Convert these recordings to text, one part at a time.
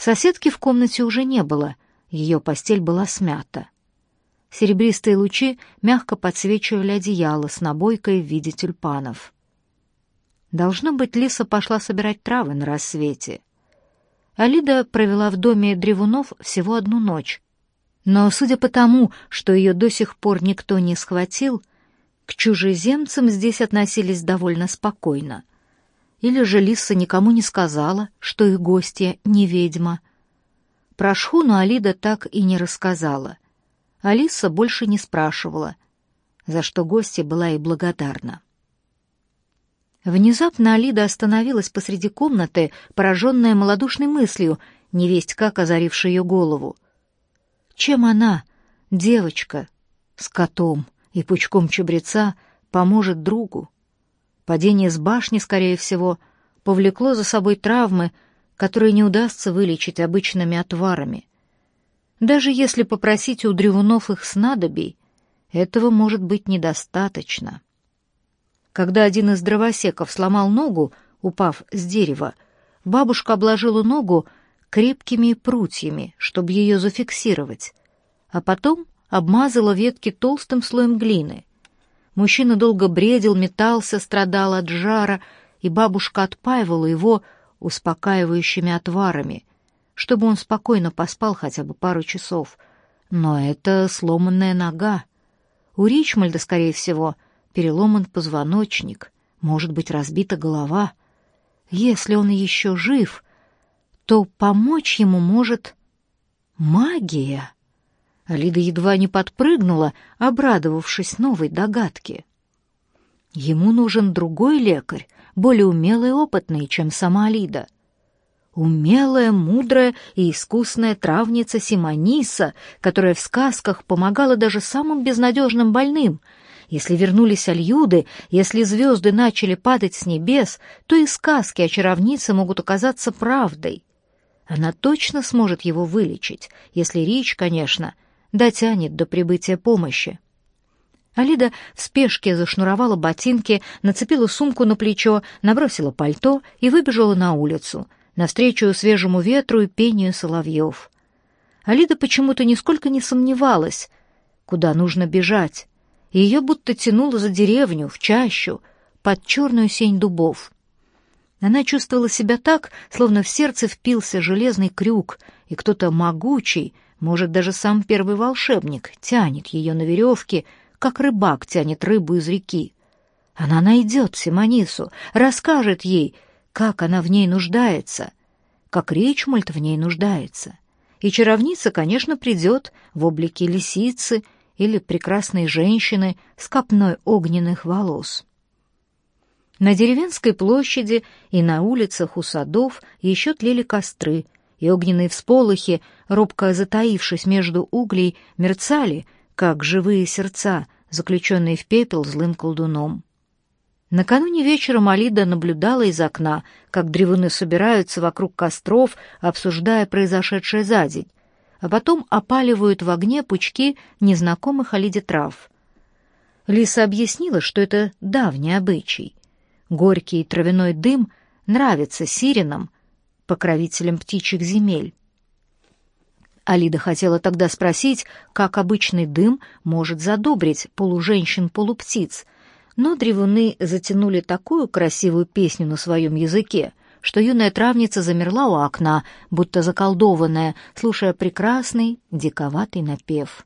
Соседки в комнате уже не было, ее постель была смята. Серебристые лучи мягко подсвечивали одеяло с набойкой в виде тюльпанов. Должно быть, Лиса пошла собирать травы на рассвете. Алида провела в доме Древунов всего одну ночь. Но, судя по тому, что ее до сих пор никто не схватил, к чужеземцам здесь относились довольно спокойно. Или же Лиса никому не сказала, что их гостья не ведьма. Про шхуну Алида так и не рассказала. Алиса больше не спрашивала, за что гостья была и благодарна. Внезапно Алида остановилась посреди комнаты, пораженная малодушной мыслью, невесть как озарившей ее голову. Чем она, девочка, с котом и пучком чабреца, поможет другу? Падение с башни, скорее всего, повлекло за собой травмы, которые не удастся вылечить обычными отварами. Даже если попросить у древунов их снадобий, этого может быть недостаточно. Когда один из дровосеков сломал ногу, упав с дерева, бабушка обложила ногу крепкими прутьями, чтобы ее зафиксировать, а потом обмазала ветки толстым слоем глины. Мужчина долго бредил, метался, страдал от жара, и бабушка отпаивала его успокаивающими отварами, чтобы он спокойно поспал хотя бы пару часов. Но это сломанная нога. У Ричмальда, скорее всего, переломан позвоночник, может быть, разбита голова. Если он еще жив, то помочь ему может магия. Алида едва не подпрыгнула, обрадовавшись новой догадке. Ему нужен другой лекарь, более умелый и опытный, чем сама Алида — Умелая, мудрая и искусная травница Симониса, которая в сказках помогала даже самым безнадежным больным. Если вернулись альюды, если звезды начали падать с небес, то и сказки о чаровнице могут оказаться правдой. Она точно сможет его вылечить, если Рич, конечно, дотянет до прибытия помощи. Алида в спешке зашнуровала ботинки, нацепила сумку на плечо, набросила пальто и выбежала на улицу — навстречу свежему ветру и пению соловьев. Алида почему-то нисколько не сомневалась, куда нужно бежать, ее будто тянуло за деревню, в чащу, под черную сень дубов. Она чувствовала себя так, словно в сердце впился железный крюк, и кто-то могучий, может, даже сам первый волшебник, тянет ее на веревке, как рыбак тянет рыбу из реки. Она найдет Симонису, расскажет ей — как она в ней нуждается, как Ричмольд в ней нуждается. И чаровница, конечно, придет в облике лисицы или прекрасной женщины с копной огненных волос. На деревенской площади и на улицах у садов еще тлели костры, и огненные всполохи, робко затаившись между углей, мерцали, как живые сердца, заключенные в пепел злым колдуном. Накануне вечером Алида наблюдала из окна, как древуны собираются вокруг костров, обсуждая произошедшее за день, а потом опаливают в огне пучки незнакомых Алиде трав. Лиса объяснила, что это давний обычай. Горький травяной дым нравится сиренам, покровителям птичьих земель. Алида хотела тогда спросить, как обычный дым может задобрить полуженщин-полуптиц — но древуны затянули такую красивую песню на своем языке, что юная травница замерла у окна, будто заколдованная, слушая прекрасный, диковатый напев.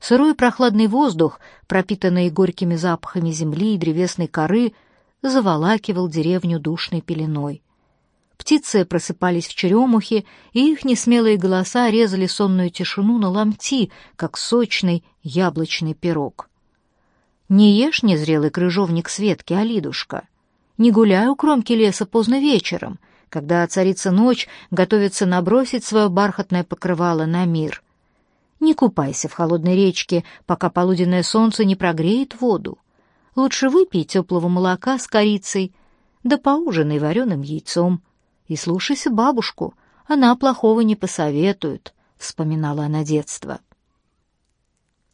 Сырой прохладный воздух, пропитанный горькими запахами земли и древесной коры, заволакивал деревню душной пеленой. Птицы просыпались в черемухе, и их несмелые голоса резали сонную тишину на ломти, как сочный яблочный пирог. Не ешь незрелый крыжовник Светки, Алидушка. Не гуляй у кромки леса поздно вечером, когда царица ночь готовится набросить свое бархатное покрывало на мир. Не купайся в холодной речке, пока полуденное солнце не прогреет воду. Лучше выпей теплого молока с корицей, да поужинай вареным яйцом. И слушайся бабушку, она плохого не посоветует, — вспоминала она детство.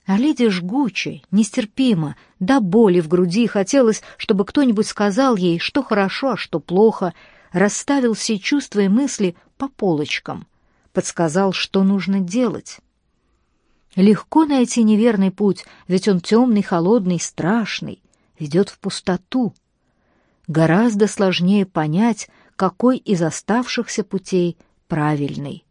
А Лиде жгуче, нестерпимо, до боли в груди хотелось, чтобы кто-нибудь сказал ей, что хорошо, а что плохо, расставил все чувства и мысли по полочкам, подсказал, что нужно делать. Легко найти неверный путь, ведь он темный, холодный, страшный, ведет в пустоту. Гораздо сложнее понять, какой из оставшихся путей правильный.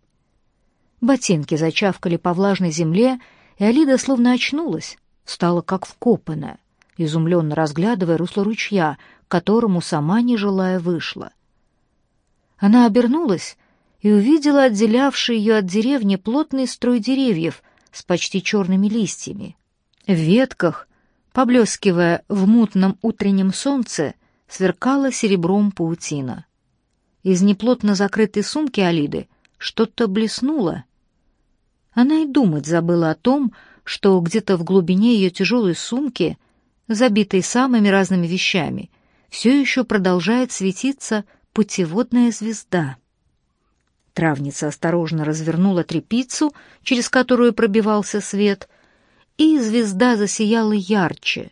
Ботинки зачавкали по влажной земле, и Алида словно очнулась, стала как вкопанная, изумленно разглядывая русло ручья, которому сама, не желая, вышла. Она обернулась и увидела отделявший ее от деревни плотный строй деревьев с почти черными листьями. В ветках, поблескивая в мутном утреннем солнце, сверкала серебром паутина. Из неплотно закрытой сумки Алиды что-то блеснуло. Она и думать забыла о том, что где-то в глубине ее тяжелой сумки, забитой самыми разными вещами, все еще продолжает светиться путеводная звезда. Травница осторожно развернула трепицу, через которую пробивался свет, и звезда засияла ярче,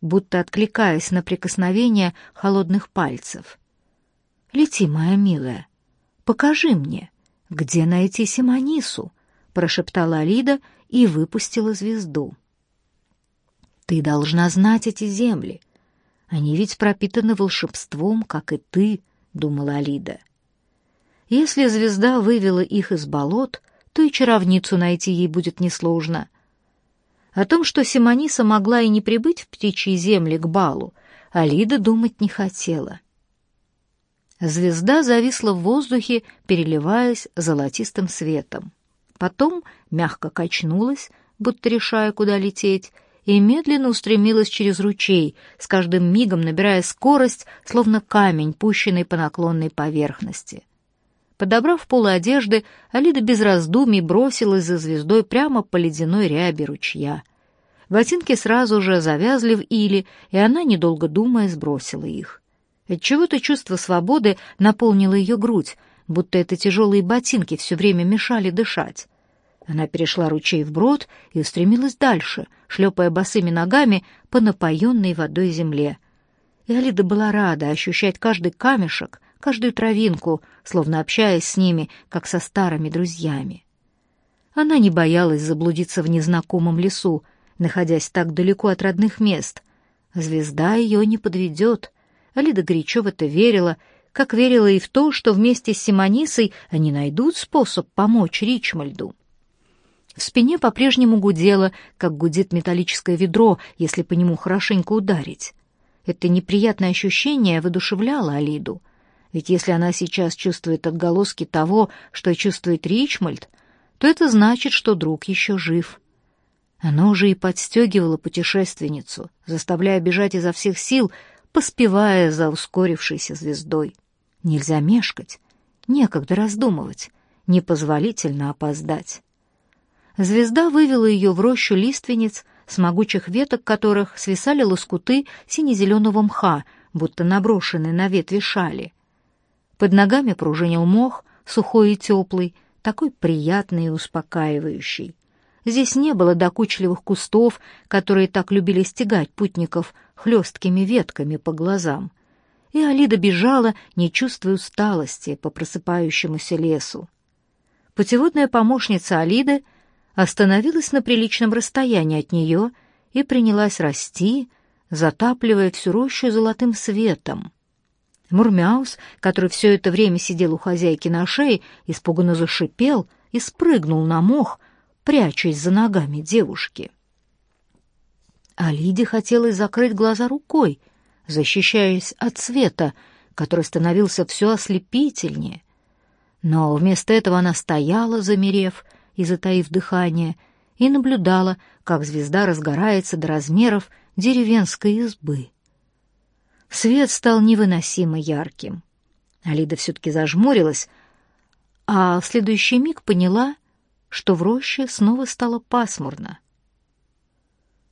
будто откликаясь на прикосновение холодных пальцев. «Лети, моя милая, покажи мне, где найти Симонису», — прошептала Алида и выпустила звезду. «Ты должна знать эти земли. Они ведь пропитаны волшебством, как и ты», — думала Алида. Если звезда вывела их из болот, то и чаровницу найти ей будет несложно. О том, что Симониса могла и не прибыть в птичьи земли к балу, Алида думать не хотела. Звезда зависла в воздухе, переливаясь золотистым светом. Потом мягко качнулась, будто решая, куда лететь, и медленно устремилась через ручей, с каждым мигом набирая скорость, словно камень, пущенный по наклонной поверхности. Подобрав полы одежды, Алида без раздумий бросилась за звездой прямо по ледяной ряби ручья. Ботинки сразу же завязли в иле, и она, недолго думая, сбросила их. Отчего-то чувство свободы наполнило ее грудь, будто это тяжелые ботинки все время мешали дышать. Она перешла ручей вброд и устремилась дальше, шлепая босыми ногами по напоенной водой земле. И Алида была рада ощущать каждый камешек, каждую травинку, словно общаясь с ними, как со старыми друзьями. Она не боялась заблудиться в незнакомом лесу, находясь так далеко от родных мест. Звезда ее не подведет. Алида горячо в это верила, как верила и в то, что вместе с Симонисой они найдут способ помочь Ричмальду. В спине по-прежнему гудело, как гудит металлическое ведро, если по нему хорошенько ударить. Это неприятное ощущение воодушевляло Алиду. Ведь если она сейчас чувствует отголоски того, что чувствует Ричмольд, то это значит, что друг еще жив. Оно уже и подстегивало путешественницу, заставляя бежать изо всех сил, поспевая за ускорившейся звездой. Нельзя мешкать, некогда раздумывать, непозволительно опоздать. Звезда вывела ее в рощу лиственниц, с могучих веток которых свисали лоскуты сине-зеленого мха, будто наброшенные на ветви шали. Под ногами пружинил мох, сухой и теплый, такой приятный и успокаивающий. Здесь не было докучливых кустов, которые так любили стегать путников хлесткими ветками по глазам. И Алида бежала, не чувствуя усталости, по просыпающемуся лесу. Путеводная помощница Алиды остановилась на приличном расстоянии от нее и принялась расти, затапливая всю рощу золотым светом. Мурмяус, который все это время сидел у хозяйки на шее, испуганно зашипел и спрыгнул на мох, прячась за ногами девушки. А Лиде хотелось закрыть глаза рукой, защищаясь от света, который становился все ослепительнее. Но вместо этого она стояла, замерев и затаив дыхание, и наблюдала, как звезда разгорается до размеров деревенской избы. Свет стал невыносимо ярким. Алида все-таки зажмурилась, а в следующий миг поняла, что в роще снова стало пасмурно.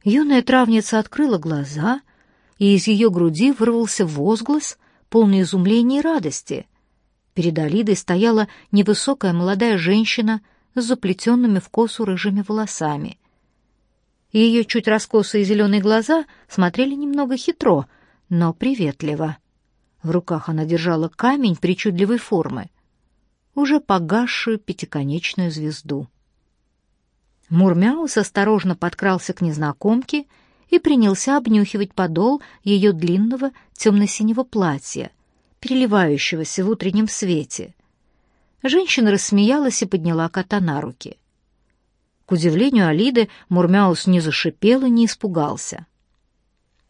Юная травница открыла глаза, и из ее груди вырвался возглас, полный изумления и радости. Перед Алидой стояла невысокая молодая женщина с заплетенными в косу рыжими волосами. Ее чуть раскосые зеленые глаза смотрели немного хитро — но приветливо. В руках она держала камень причудливой формы, уже погасшую пятиконечную звезду. Мурмяус осторожно подкрался к незнакомке и принялся обнюхивать подол ее длинного темно-синего платья, переливающегося в утреннем свете. Женщина рассмеялась и подняла кота на руки. К удивлению Алиды, Мурмяус не зашипел и не испугался.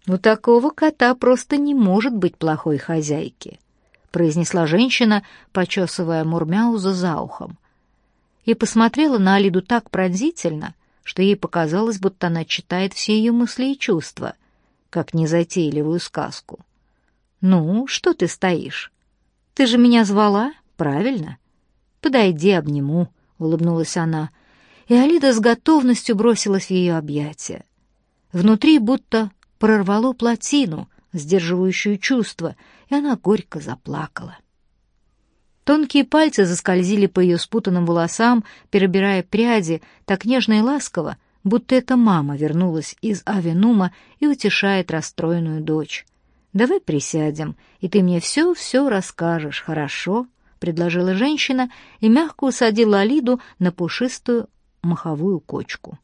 «У такого кота просто не может быть плохой хозяйки», произнесла женщина, почесывая Мурмяуза за ухом. И посмотрела на Алиду так пронзительно, что ей показалось, будто она читает все ее мысли и чувства, как незатейливую сказку. «Ну, что ты стоишь? Ты же меня звала, правильно? Подойди, обниму», — улыбнулась она, и Алида с готовностью бросилась в ее объятия. Внутри будто прорвало плотину, сдерживающую чувства, и она горько заплакала. Тонкие пальцы заскользили по ее спутанным волосам, перебирая пряди, так нежно и ласково, будто эта мама вернулась из Авенума и утешает расстроенную дочь. «Давай присядем, и ты мне все-все расскажешь, хорошо?» — предложила женщина и мягко усадила Алиду на пушистую маховую кочку.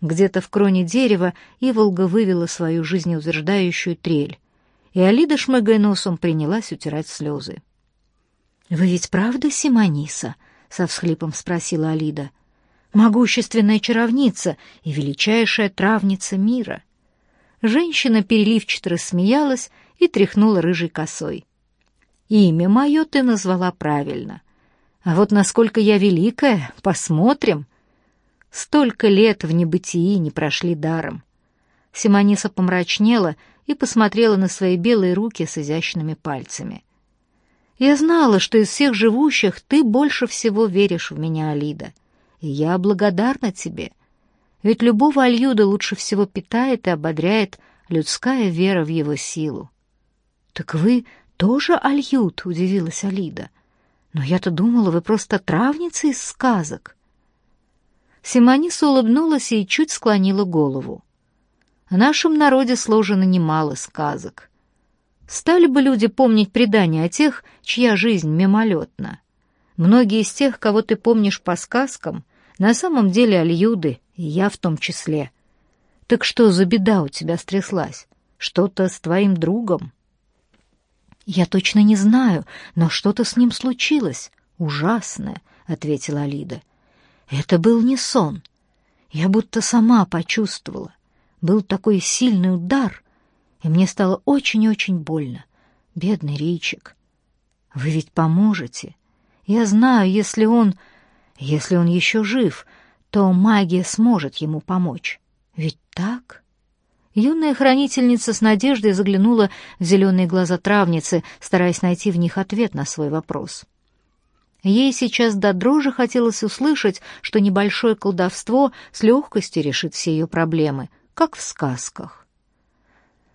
Где-то в кроне дерева Иволга вывела свою жизнеутверждающую трель, и Алида, шмыгая носом, принялась утирать слезы. «Вы ведь правда Симониса?» — со всхлипом спросила Алида. «Могущественная чаровница и величайшая травница мира». Женщина переливчато рассмеялась и тряхнула рыжей косой. «Имя мое ты назвала правильно. А вот насколько я великая, посмотрим», Столько лет в небытии не прошли даром. Симониса помрачнела и посмотрела на свои белые руки с изящными пальцами. «Я знала, что из всех живущих ты больше всего веришь в меня, Алида, и я благодарна тебе. Ведь любого Альюда лучше всего питает и ободряет людская вера в его силу». «Так вы тоже Альюд?» — удивилась Алида. «Но я-то думала, вы просто травница из сказок». Симониса улыбнулась и чуть склонила голову. В нашем народе сложено немало сказок. Стали бы люди помнить предания о тех, чья жизнь мимолетна. Многие из тех, кого ты помнишь по сказкам, на самом деле альюды, и я в том числе. Так что за беда у тебя стряслась? Что-то с твоим другом? Я точно не знаю, но что-то с ним случилось. Ужасное, — ответила Алида. Это был не сон. Я будто сама почувствовала. Был такой сильный удар, и мне стало очень-очень больно. Бедный Ричик. Вы ведь поможете. Я знаю, если он... Если он еще жив, то магия сможет ему помочь. Ведь так? Юная хранительница с надеждой заглянула в зеленые глаза травницы, стараясь найти в них ответ на свой вопрос. — Ей сейчас до дрожи хотелось услышать, что небольшое колдовство с легкостью решит все ее проблемы, как в сказках.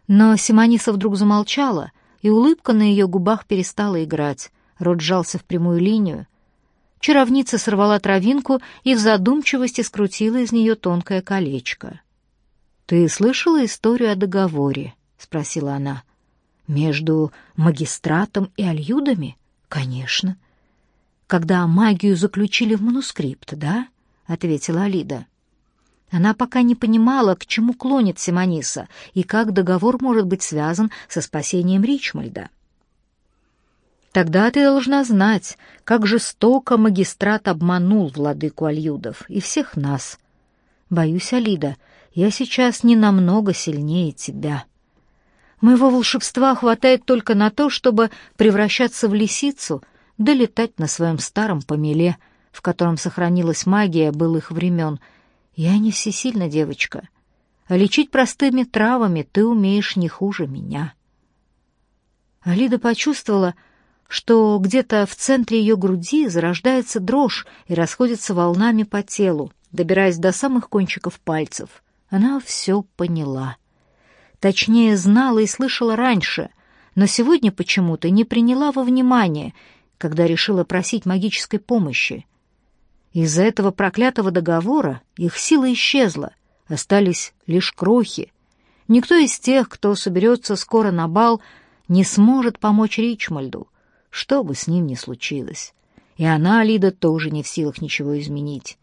Но Симониса вдруг замолчала, и улыбка на ее губах перестала играть, рот сжался в прямую линию. Чаровница сорвала травинку и в задумчивости скрутила из нее тонкое колечко. «Ты слышала историю о договоре?» — спросила она. «Между магистратом и альюдами?» «Конечно когда магию заключили в манускрипт, да?» — ответила Алида. Она пока не понимала, к чему клонит Симониса и как договор может быть связан со спасением Ричмальда. «Тогда ты должна знать, как жестоко магистрат обманул владыку Альюдов и всех нас. Боюсь, Алида, я сейчас не намного сильнее тебя. Моего волшебства хватает только на то, чтобы превращаться в лисицу — да летать на своем старом помеле, в котором сохранилась магия былых времен. Я не всесильна девочка, а лечить простыми травами ты умеешь не хуже меня. Алида почувствовала, что где-то в центре ее груди зарождается дрожь и расходится волнами по телу, добираясь до самых кончиков пальцев. Она все поняла. Точнее, знала и слышала раньше, но сегодня почему-то не приняла во внимание когда решила просить магической помощи. Из-за этого проклятого договора их сила исчезла, остались лишь крохи. Никто из тех, кто соберется скоро на бал, не сможет помочь Ричмальду, что бы с ним ни случилось. И она, Лида, тоже не в силах ничего изменить.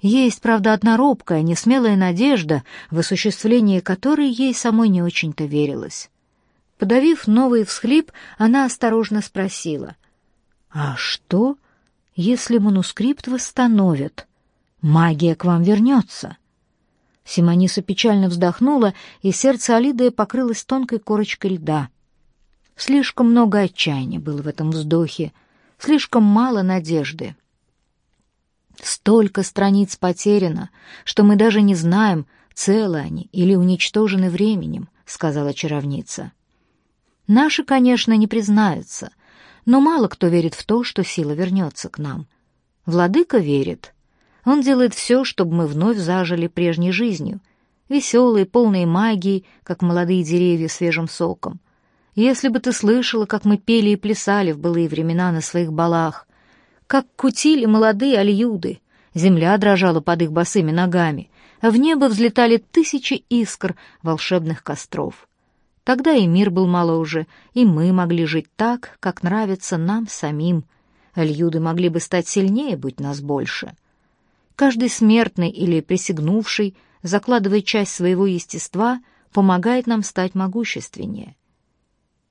Есть, правда, одна робкая, несмелая надежда, в осуществлении которой ей самой не очень-то верилось. Подавив новый всхлип, она осторожно спросила. «А что, если манускрипт восстановят? Магия к вам вернется?» Симониса печально вздохнула, и сердце Алиды покрылось тонкой корочкой льда. Слишком много отчаяния было в этом вздохе, слишком мало надежды. Столько страниц потеряно, что мы даже не знаем, целы они или уничтожены временем, сказала чаровница. Наши, конечно, не признаются, но мало кто верит в то, что сила вернется к нам. Владыка верит. Он делает все, чтобы мы вновь зажили прежней жизнью, веселые, полные магии, как молодые деревья свежим соком. Если бы ты слышала, как мы пели и плясали в былые времена на своих балах, как кутили молодые альюды, земля дрожала под их босыми ногами, а в небо взлетали тысячи искр волшебных костров. Тогда и мир был моложе, и мы могли жить так, как нравится нам самим. Альюды могли бы стать сильнее, будь нас больше. Каждый смертный или присягнувший, закладывая часть своего естества, помогает нам стать могущественнее.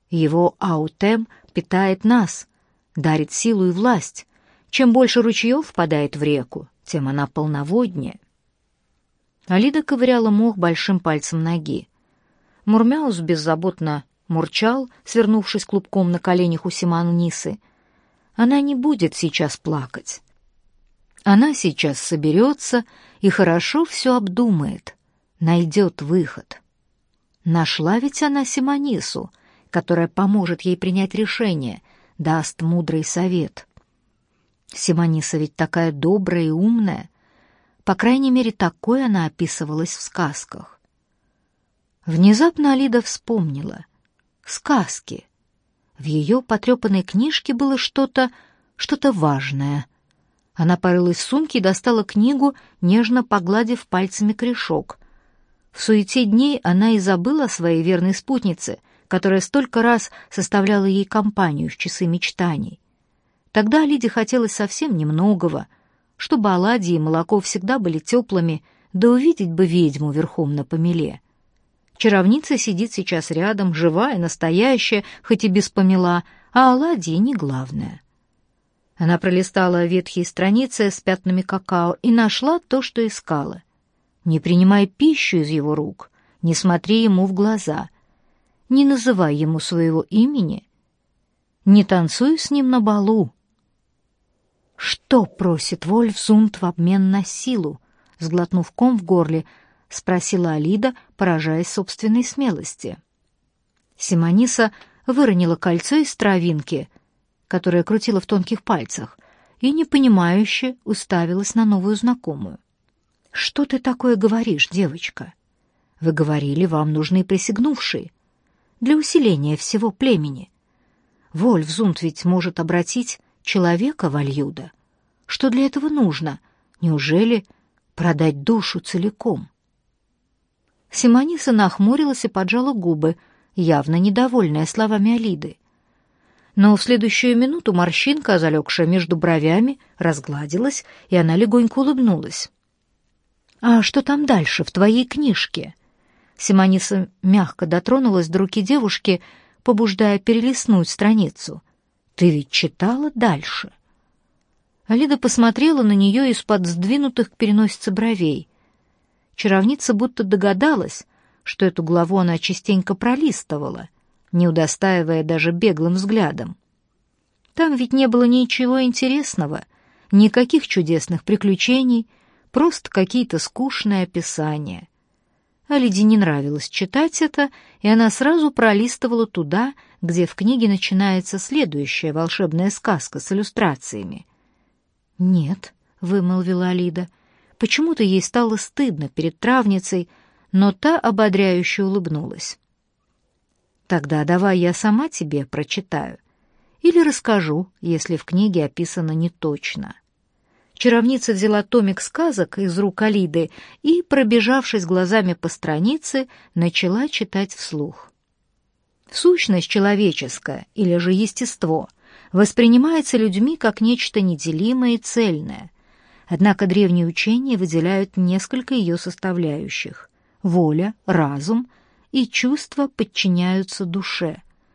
Его аутем питает нас, дарит силу и власть. Чем больше ручьев впадает в реку, тем она полноводнее. Алида ковыряла мох большим пальцем ноги. Мурмяус беззаботно мурчал, свернувшись клубком на коленях у Симанисы. Она не будет сейчас плакать. Она сейчас соберется и хорошо все обдумает, найдет выход. Нашла ведь она Симонису, которая поможет ей принять решение, даст мудрый совет. Симониса ведь такая добрая и умная. По крайней мере, такой она описывалась в сказках. Внезапно Алида вспомнила. Сказки. В ее потрепанной книжке было что-то, что-то важное. Она порылась в сумке и достала книгу, нежно погладив пальцами корешок. В суете дней она и забыла о своей верной спутнице, которая столько раз составляла ей компанию в часы мечтаний. Тогда Лиде хотелось совсем немногого, чтобы оладьи и молоко всегда были теплыми, да увидеть бы ведьму верхом на помеле — Чаровница сидит сейчас рядом, живая, настоящая, хоть и без помела, а оладьи не главное. Она пролистала ветхие страницы с пятнами какао и нашла то, что искала. Не принимай пищу из его рук, не смотри ему в глаза, не называй ему своего имени, не танцуй с ним на балу. Что просит Вольфзунд в обмен на силу? Сглотнув ком в горле, — спросила Алида, поражаясь собственной смелости. Симониса выронила кольцо из травинки, которое крутила в тонких пальцах, и непонимающе уставилась на новую знакомую. «Что ты такое говоришь, девочка? Вы говорили, вам нужны присягнувшие для усиления всего племени. Вольфзунд ведь может обратить человека в Альюда. Что для этого нужно? Неужели продать душу целиком?» Симониса нахмурилась и поджала губы, явно недовольная словами Алиды. Но в следующую минуту морщинка, залегшая между бровями, разгладилась, и она легонько улыбнулась. «А что там дальше, в твоей книжке?» Симониса мягко дотронулась до руки девушки, побуждая перелистнуть страницу. «Ты ведь читала дальше?» Алида посмотрела на нее из-под сдвинутых к переносице бровей. Чаровница будто догадалась, что эту главу она частенько пролистывала, не удостаивая даже беглым взглядом. Там ведь не было ничего интересного, никаких чудесных приключений, просто какие-то скучные описания. А Лиде не нравилось читать это, и она сразу пролистывала туда, где в книге начинается следующая волшебная сказка с иллюстрациями. «Нет», — вымолвила Лида, — Почему-то ей стало стыдно перед травницей, но та ободряюще улыбнулась. «Тогда давай я сама тебе прочитаю. Или расскажу, если в книге описано не точно». Чаровница взяла томик сказок из рук Алиды и, пробежавшись глазами по странице, начала читать вслух. Сущность человеческая или же естество воспринимается людьми как нечто неделимое и цельное. Однако древние учения выделяют несколько ее составляющих. Воля, разум и чувства подчиняются душе –